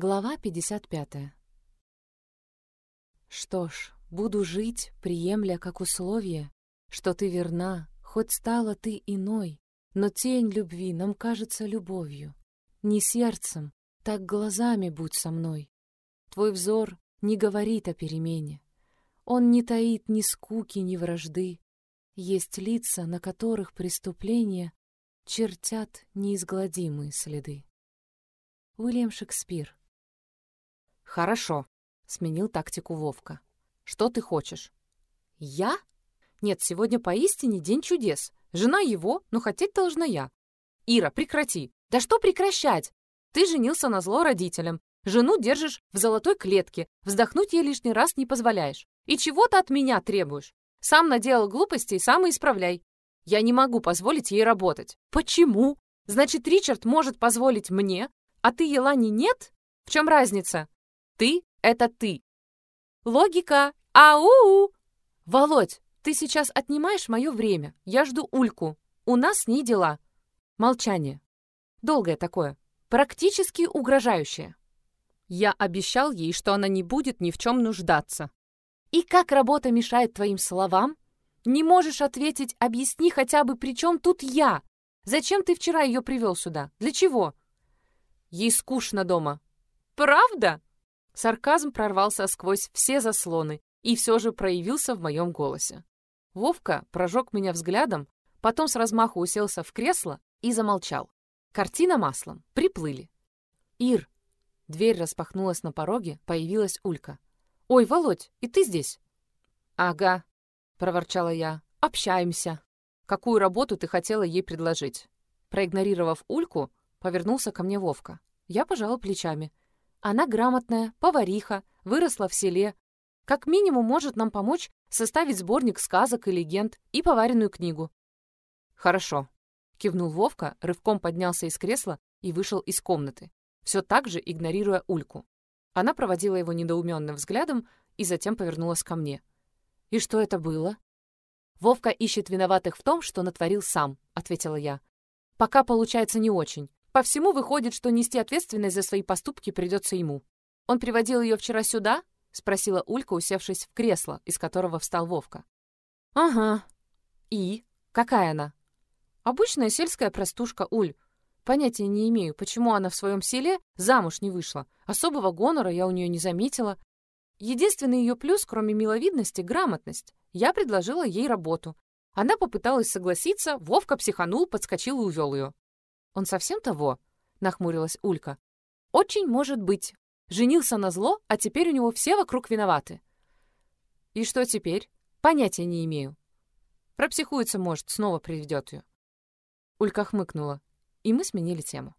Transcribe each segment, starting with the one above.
Глава 55. Что ж, буду жить, приемля как условие, Что ты верна, хоть стала ты иной, Но тень любви нам кажется любовью. Не сердцем, так глазами будь со мной. Твой взор не говорит о перемене. Он не таит ни скуки, ни вражды. Есть лица, на которых преступления Чертят неизгладимые следы. Уильям Шекспир «Хорошо», — сменил тактику Вовка. «Что ты хочешь?» «Я? Нет, сегодня поистине день чудес. Жена его, но хотеть должна я. Ира, прекрати. Да что прекращать? Ты женился на зло родителям. Жену держишь в золотой клетке. Вздохнуть ей лишний раз не позволяешь. И чего ты от меня требуешь? Сам наделал глупостей, сам и исправляй. Я не могу позволить ей работать. Почему? Значит, Ричард может позволить мне, а ты, Елани, нет? В чем разница? Ты — это ты. Логика. Ау! Володь, ты сейчас отнимаешь мое время. Я жду Ульку. У нас с ней дела. Молчание. Долгое такое. Практически угрожающее. Я обещал ей, что она не будет ни в чем нуждаться. И как работа мешает твоим словам? Не можешь ответить, объясни хотя бы, при чем тут я? Зачем ты вчера ее привел сюда? Для чего? Ей скучно дома. Правда? Сарказм прорвался сквозь все заслоны и все же проявился в моем голосе. Вовка прожег меня взглядом, потом с размаху уселся в кресло и замолчал. Картина маслом. Приплыли. «Ир!» Дверь распахнулась на пороге, появилась Улька. «Ой, Володь, и ты здесь?» «Ага», — проворчала я. «Общаемся. Какую работу ты хотела ей предложить?» Проигнорировав Ульку, повернулся ко мне Вовка. Я пожала плечами. Она грамотная, повариха, выросла в селе. Как минимум может нам помочь составить сборник сказок и легенд и поваренную книгу. «Хорошо», — кивнул Вовка, рывком поднялся из кресла и вышел из комнаты, все так же игнорируя Ульку. Она проводила его недоуменным взглядом и затем повернулась ко мне. «И что это было?» «Вовка ищет виноватых в том, что натворил сам», — ответила я. «Пока получается не очень. По всему выходит, что нести ответственность за свои поступки придется ему. Он приводил ее вчера сюда? спросила Улька, усевшись в кресло, из которого встал Вовка. Ага. И? Какая она? Обычная сельская простушка Уль. Понятия не имею, почему она в своем селе замуж не вышла. Особого гонора я у нее не заметила. Единственный ее плюс, кроме миловидности, грамотность. Я предложила ей работу. Она попыталась согласиться, Вовка психанул, подскочил и увел ее. «Он совсем того?» — нахмурилась Улька. «Очень может быть. Женился на зло, а теперь у него все вокруг виноваты». «И что теперь?» «Понятия не имею». «Пропсихуется, может, снова приведет ее». Улька хмыкнула, и мы сменили тему.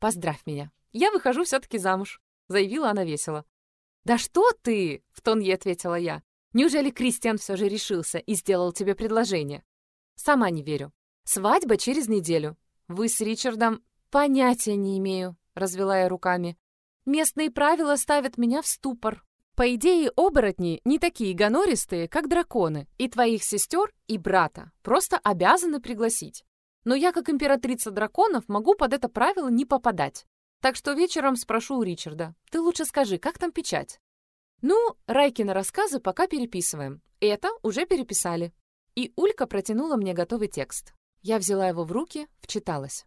«Поздравь меня. Я выхожу все-таки замуж», — заявила она весело. «Да что ты!» — в тон ей ответила я. «Неужели Кристиан все же решился и сделал тебе предложение?» «Сама не верю. Свадьба через неделю. «Вы с Ричардом понятия не имею», — развела я руками. «Местные правила ставят меня в ступор. По идее, оборотни не такие гонористые, как драконы, и твоих сестер и брата просто обязаны пригласить. Но я, как императрица драконов, могу под это правило не попадать. Так что вечером спрошу у Ричарда. Ты лучше скажи, как там печать?» «Ну, Райкины рассказы пока переписываем. Это уже переписали». И Улька протянула мне готовый текст. Я взяла его в руки, вчиталась.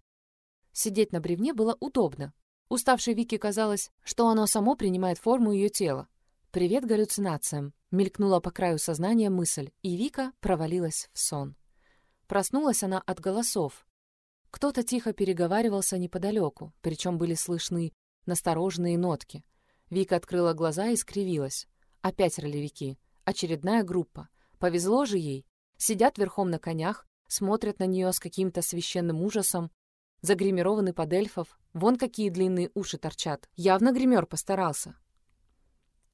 Сидеть на бревне было удобно. Уставшей Вике казалось, что оно само принимает форму ее тела. «Привет галлюцинациям!» — мелькнула по краю сознания мысль, и Вика провалилась в сон. Проснулась она от голосов. Кто-то тихо переговаривался неподалеку, причем были слышны настороженные нотки. Вика открыла глаза и скривилась. Опять ролевики. Очередная группа. Повезло же ей. Сидят верхом на конях, смотрят на нее с каким-то священным ужасом, загримированы под эльфов, вон какие длинные уши торчат. Явно гример постарался.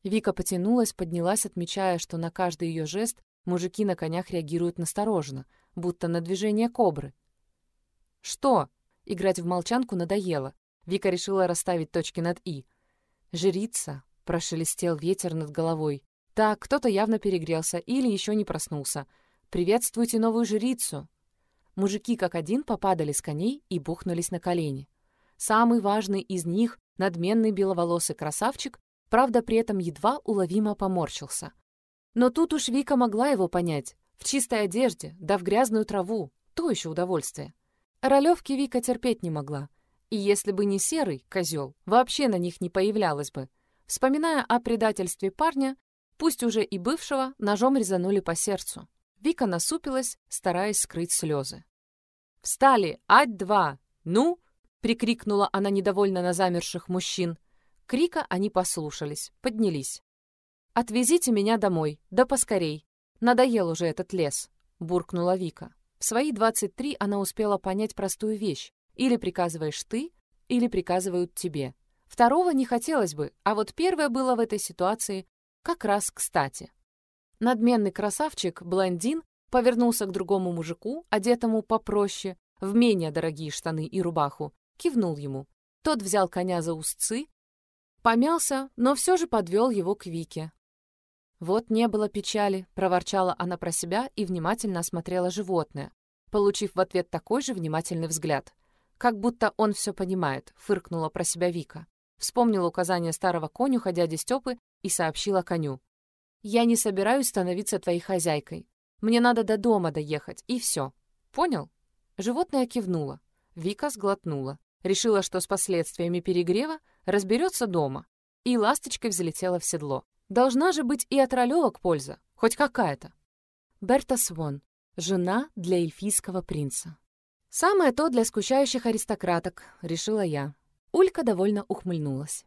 Вика потянулась, поднялась, отмечая, что на каждый ее жест мужики на конях реагируют настороженно, будто на движение кобры. «Что?» — играть в молчанку надоело. Вика решила расставить точки над «и». «Жрица», — прошелестел ветер над головой. Так, кто-то явно перегрелся или еще не проснулся — «Приветствуйте новую жрицу!» Мужики как один попадали с коней и бухнулись на колени. Самый важный из них Надменный беловолосый красавчик, правда, при этом едва уловимо поморщился. Но тут уж Вика могла его понять. В чистой одежде, да в грязную траву. То еще удовольствие. Ролевки Вика терпеть не могла. И если бы не серый козел, вообще на них не появлялась бы. Вспоминая о предательстве парня, пусть уже и бывшего, ножом резанули по сердцу. Вика насупилась, стараясь скрыть слезы. «Встали! Ать-два! Ну!» — прикрикнула она недовольно на замерших мужчин. Крика они послушались, поднялись. «Отвезите меня домой, да поскорей. Надоел уже этот лес», — буркнула Вика. В свои 23 она успела понять простую вещь. Или приказываешь ты, или приказывают тебе. Второго не хотелось бы, а вот первое было в этой ситуации как раз кстати. Надменный красавчик, блондин, повернулся к другому мужику, одетому попроще, в менее дорогие штаны и рубаху, кивнул ему. Тот взял коня за узцы, помялся, но все же подвел его к Вике. «Вот не было печали», — проворчала она про себя и внимательно осмотрела животное, получив в ответ такой же внимательный взгляд. «Как будто он все понимает», — фыркнула про себя Вика. Вспомнила указание старого конюха дяди Степы и сообщила коню. «Я не собираюсь становиться твоей хозяйкой. Мне надо до дома доехать, и все. Понял?» Животное кивнуло. Вика сглотнула. Решила, что с последствиями перегрева разберется дома. И ласточкой взлетела в седло. Должна же быть и от ролевок польза, хоть какая-то. Берта Свон. Жена для эльфийского принца. Самое то для скучающих аристократок, решила я. Улька довольно ухмыльнулась.